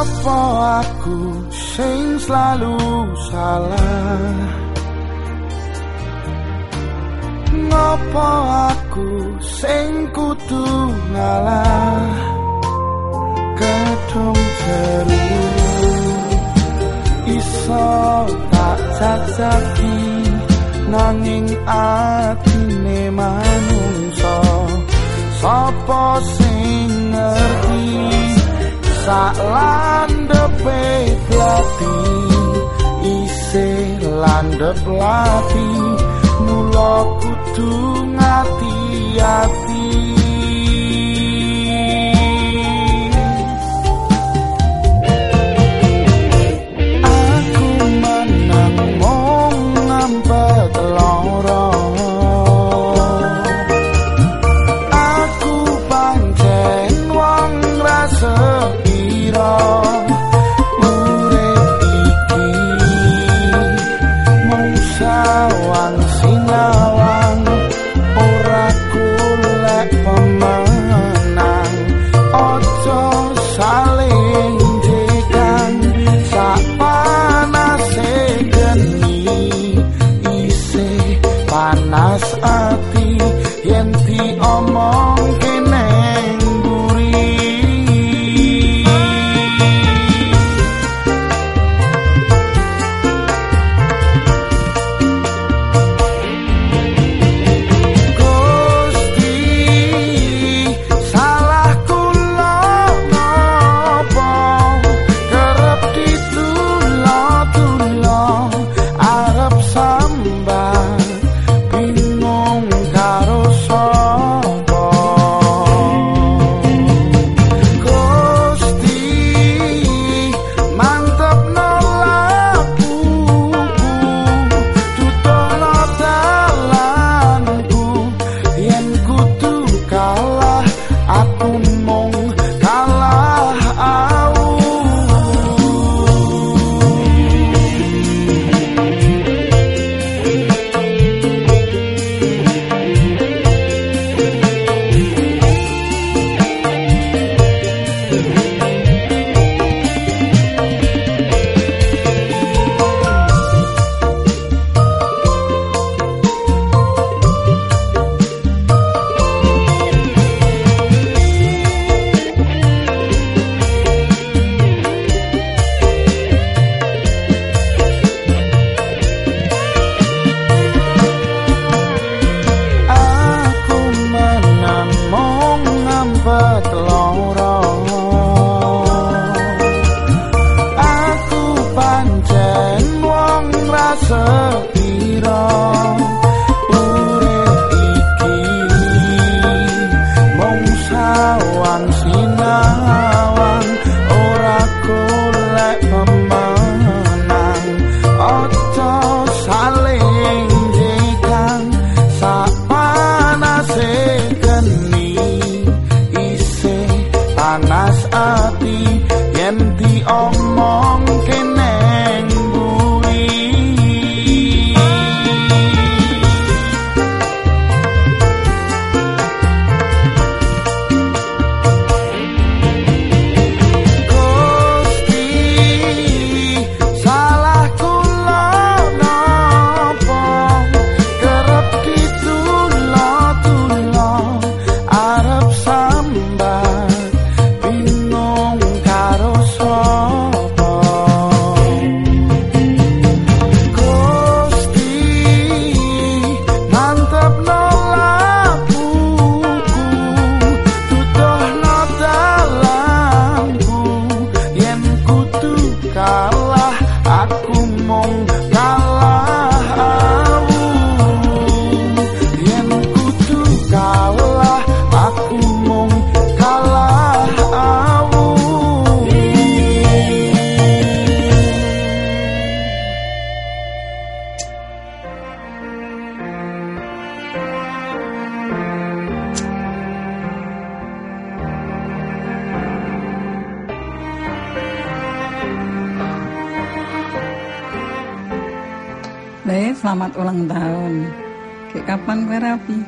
apa aku sing selalu salah? Ngopo aku sing kudu ngalah? Kadung seru iso tak sak-saki nanging atine manungsa. Sapa sing ngerti? Salah. landep lati mulo kudu ngati. keras ati yen di Le, selamat ulang tahun. Kayak kapan kue rapi?